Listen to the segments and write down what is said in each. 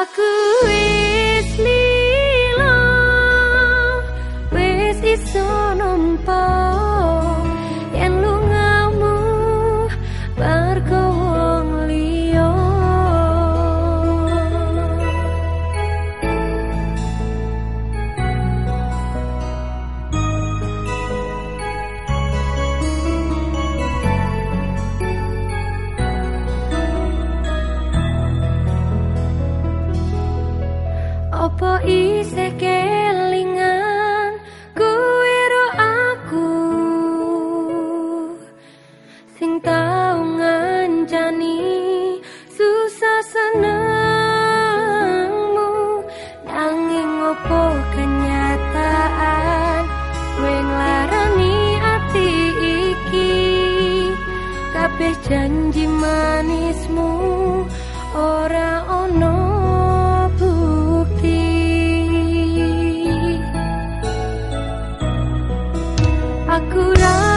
aku manismu ora ono bukti. Aku ra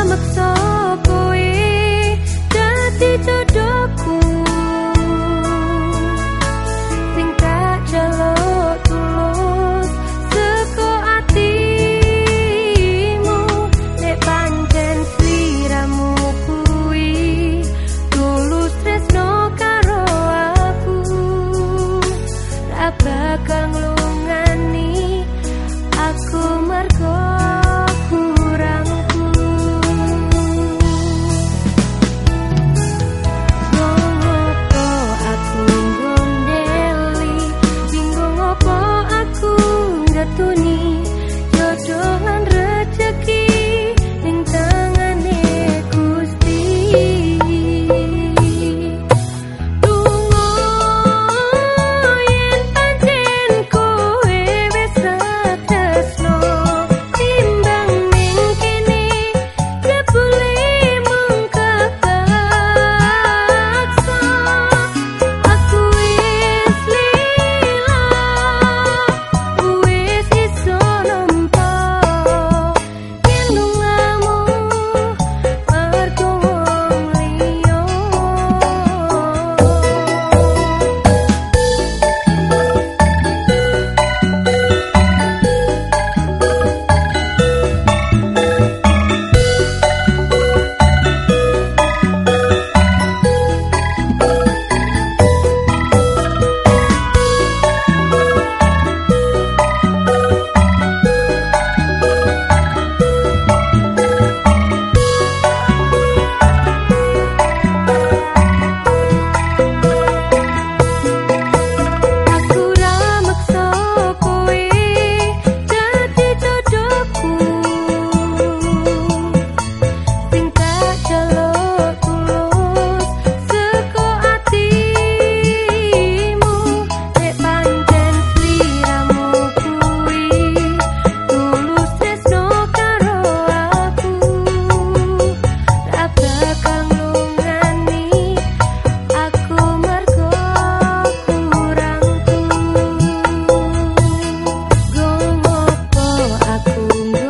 Tumbuh